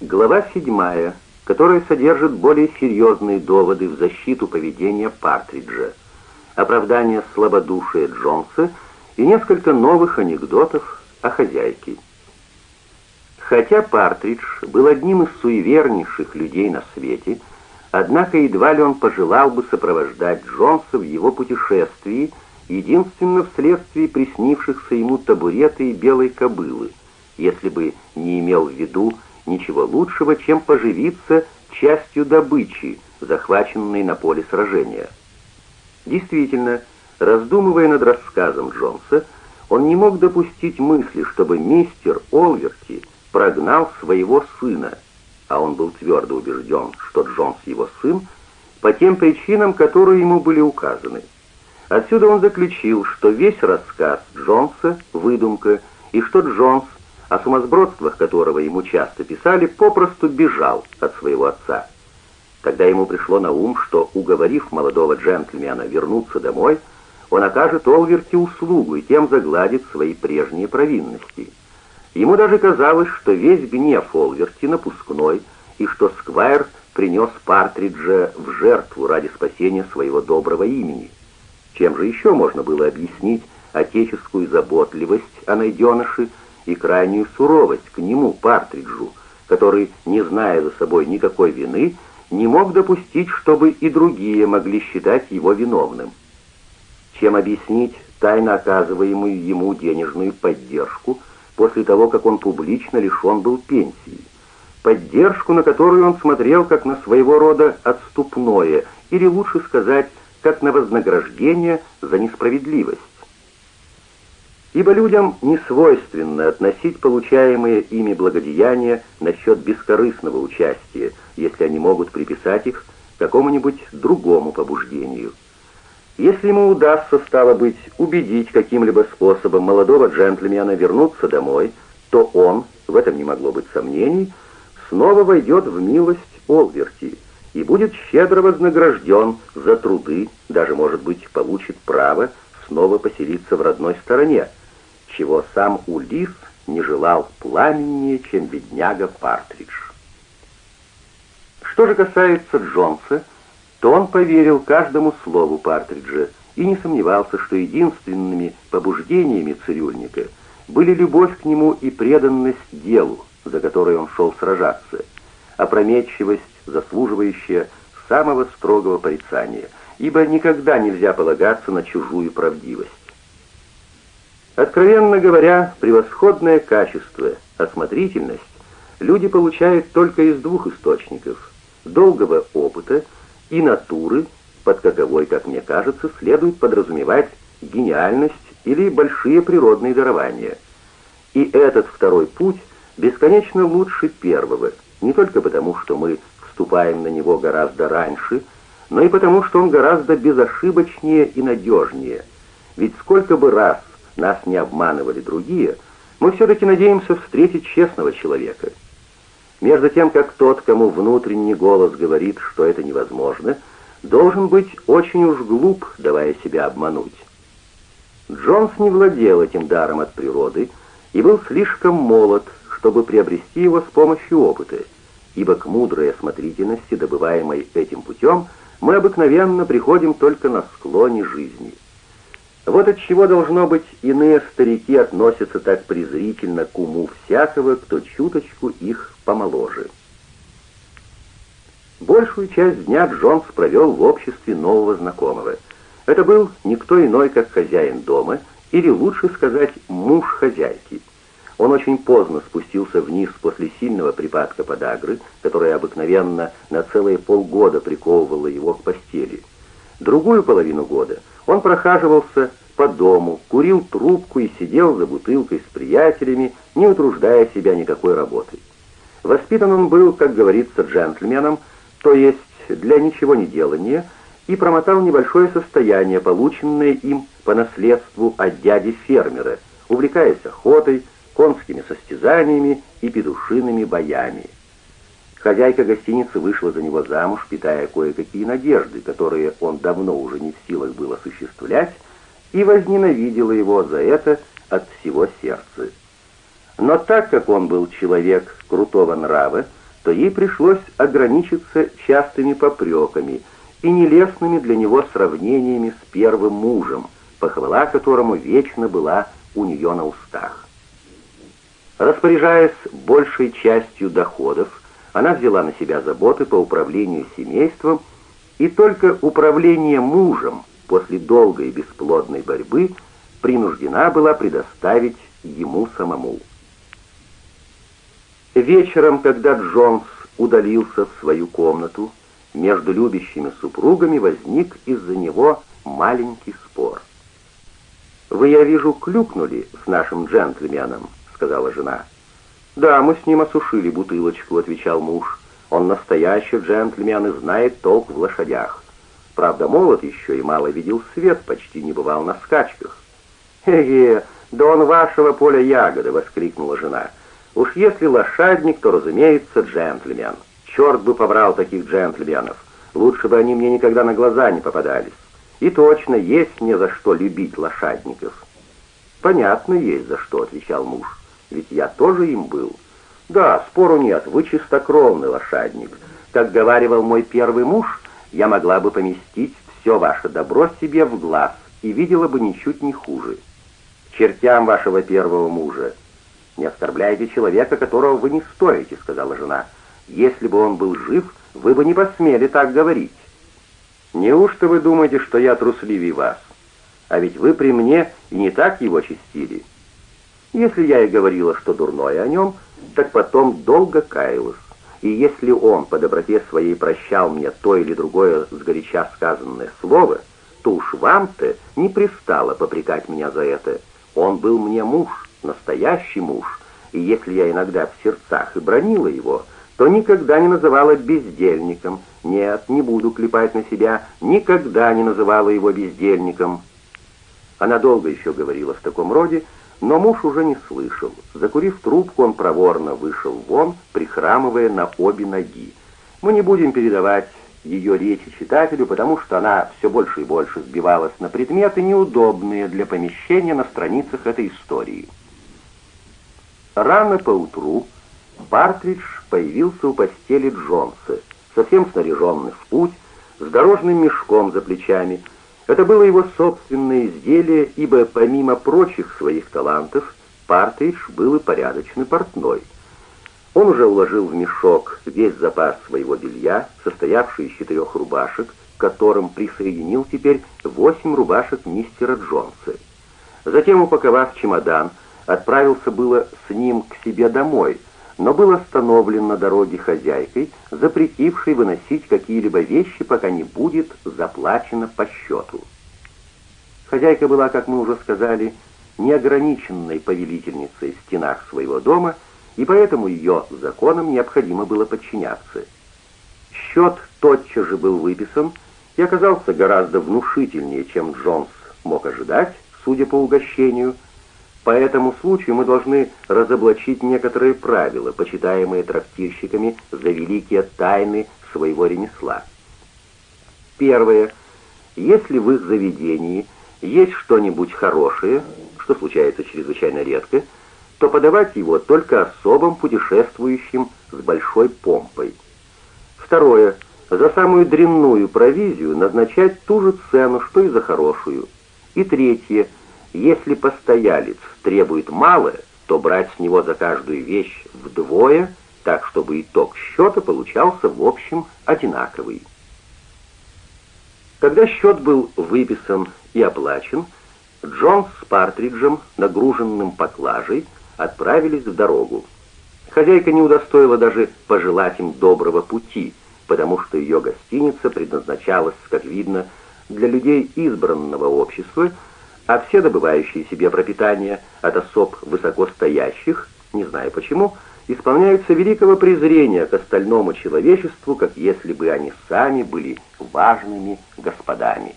Глава 7, которая содержит более серьезные доводы в защиту поведения Партриджа, оправдание слабодушия Джонса и несколько новых анекдотов о хозяйке. Хотя Партридж был одним из суевернейших людей на свете, однако едва ли он пожелал бы сопровождать Джонса в его путешествии единственно вследствие приснившихся ему табурета и белой кобылы, если бы не имел в виду ничего лучшего, чем поживиться частью добычи, захваченной на поле сражения. Действительно, раздумывая над рассказом Джонса, он не мог допустить мысли, чтобы мистер Олверти прогнал своего сына, а он был твердо убежден, что Джонс его сын, по тем причинам, которые ему были указаны. Отсюда он заключил, что весь рассказ Джонса — выдумка, и что Джонс о сумасбродствах которого ему часто писали, попросту бежал от своего отца. Тогда ему пришло на ум, что, уговорив молодого джентльмена вернуться домой, он окажет Олверти услугу и тем загладит свои прежние провинности. Ему даже казалось, что весь гнев Олверти напускной, и что Сквайр принес Партриджа в жертву ради спасения своего доброго имени. Чем же еще можно было объяснить отеческую заботливость о найденыше, и крайнюю суровость к нему, Партриджу, который, не зная за собой никакой вины, не мог допустить, чтобы и другие могли считать его виновным. Чем объяснить тайно оказываемую ему денежную поддержку после того, как он публично лишен был пенсии? Поддержку, на которую он смотрел как на своего рода отступное, или лучше сказать, как на вознаграждение за несправедливость ибо людям не свойственно относить получаемые ими благодеяния насчет бескорыстного участия, если они могут приписать их какому-нибудь другому побуждению. Если ему удастся, стало быть, убедить каким-либо способом молодого джентльмена вернуться домой, то он, в этом не могло быть сомнений, снова войдет в милость Олверти и будет щедро вознагражден за труды, даже, может быть, получит право снова поселиться в родной стороне, чего сам Улис не желал пламеннее, чем бедняга Партридж. Что же касается Джонса, то он поверил каждому слову Партриджа и не сомневался, что единственными побуждениями цирюльника были любовь к нему и преданность делу, за которое он шел сражаться, опрометчивость, заслуживающая самого строгого порицания, ибо никогда нельзя полагаться на чужую правдивость. Откровенно говоря, превосходное качество, осмотрительность люди получают только из двух источников – долгого опыта и натуры, под каковой, как мне кажется, следует подразумевать гениальность или большие природные дарования. И этот второй путь бесконечно лучше первого, не только потому, что мы вступаем на него гораздо раньше, но и потому, что он гораздо безошибочнее и надежнее. Ведь сколько бы раз нас не обманывали другие, мы все-таки надеемся встретить честного человека. Между тем, как тот, кому внутренний голос говорит, что это невозможно, должен быть очень уж глуп, давая себя обмануть. Джонс не владел этим даром от природы и был слишком молод, чтобы приобрести его с помощью опыта, ибо к мудрой осмотрительности, добываемой этим путем, мы обыкновенно приходим только на склоне жизни. Вот от чего должно быть иные старики относятся так презрительно к уму всякого, кто чуточку их помоложе. Большую часть дня Джонс провел в обществе нового знакомого. Это был никто иной, как хозяин дома, или лучше сказать, муж хозяйки. Он очень поздно спустился вниз после сильного припадка подагры, которая обыкновенно на целые полгода приковывала его к постели. Другую половину года он прохаживался по дому, курил трубку и сидел за бутылкой с приятелями, не утруждая себя никакой работой. Воспитан он был, как говорится, джентльменом, то есть для ничего не делания, и промотал небольшое состояние, полученное им по наследству от дяди-фермера, увлекаясь охотой, конскими состязаниями и петушиными боями. Хозяйка гостиницы вышла за него замуж, питая кое-какие надежды, которые он давно уже не в силах был осуществлять, и возненавидела его за это от всего сердца. Но так как он был человек крутого нрава, то ей пришлось ограничиться частыми попреками и нелестными для него сравнениями с первым мужем, похвала которому вечно была у нее на устах. Распоряжаясь большей частью доходов, она взяла на себя заботы по управлению семейством, и только управление мужем после долгой бесплодной борьбы принуждена была предоставить ему самому. Вечером, когда Джонс удалился в свою комнату, между любящими супругами возник из-за него маленький спор. «Вы, я вижу, клюкнули с нашим джентльменом», — сказала жена. «Да, мы с ним осушили бутылочку», — отвечал муж. «Он настоящий джентльмен и знает толк в лошадях. Правда, молод еще и мало видел свет, почти не бывал на скачках». «Хе-хе, да он вашего поля ягоды!» — воскликнула жена. Уж если лошадник, то, разумеется, джентльмен. Черт бы побрал таких джентльменов. Лучше бы они мне никогда на глаза не попадались. И точно, есть мне за что любить лошадников. Понятно, есть за что, отвечал муж. Ведь я тоже им был. Да, спору нет, вы чистокровный лошадник. Как говаривал мой первый муж, я могла бы поместить все ваше добро себе в глаз и видела бы ничуть не хуже. Чертям вашего первого мужа, «Не оскорбляйте человека, которого вы не стоите», — сказала жена. «Если бы он был жив, вы бы не посмели так говорить». «Неужто вы думаете, что я трусливее вас? А ведь вы при мне и не так его чистили. Если я и говорила, что дурное о нем, так потом долго каялась. И если он по доброте своей прощал мне то или другое сгоряча сказанное слово, то уж вам-то не пристало попрекать меня за это. Он был мне муж» настоящий муж, и если я иногда в сердцах и бронила его, то никогда не называла бездельником. Нет, не буду клепать на себя, никогда не называла его бездельником. Она долго еще говорила в таком роде, но муж уже не слышал. Закурив трубку, он проворно вышел вон, прихрамывая на обе ноги. Мы не будем передавать ее речи читателю, потому что она все больше и больше сбивалась на предметы, неудобные для помещения на страницах этой истории. Рано поутру Партридж появился у постели Джонса, совсем снаряженный в путь, с дорожным мешком за плечами. Это было его собственное изделие, ибо помимо прочих своих талантов, Партридж был и порядочный портной. Он уже уложил в мешок весь запас своего белья, состоявший из четырех рубашек, к которым присоединил теперь восемь рубашек мистера Джонса. Затем, упаковав чемодан, отправился было с ним к себе домой, но был остановлен на дороге хозяйкой, запретившей выносить какие-либо вещи, пока не будет заплачено по счету. Хозяйка была, как мы уже сказали, неограниченной повелительницей в стенах своего дома, и поэтому ее законам необходимо было подчиняться. Счет тотчас же был выписан и оказался гораздо внушительнее, чем Джонс мог ожидать, судя по угощению – по этому случаю мы должны разоблачить некоторые правила, почитаемые трактирщиками за великие тайны своего ремесла. Первое. Если в их заведении есть что-нибудь хорошее, что случается чрезвычайно редко, то подавать его только особым путешествующим с большой помпой. Второе. За самую дрянную провизию назначать ту же цену, что и за хорошую. И третье. Если постоялец требует мало, то брать с него за каждую вещь вдвое, так чтобы итог счета получался в общем одинаковый. Когда счет был выписан и оплачен, Джон с Партриджем, нагруженным поклажей, отправились в дорогу. Хозяйка не удостоила даже пожелать им доброго пути, потому что ее гостиница предназначалась, как видно, для людей избранного общества, а все добывающие себе пропитание от особ высокостоящих, не знаю почему, исполняются великого презрения к остальному человечеству, как если бы они сами были важными господами.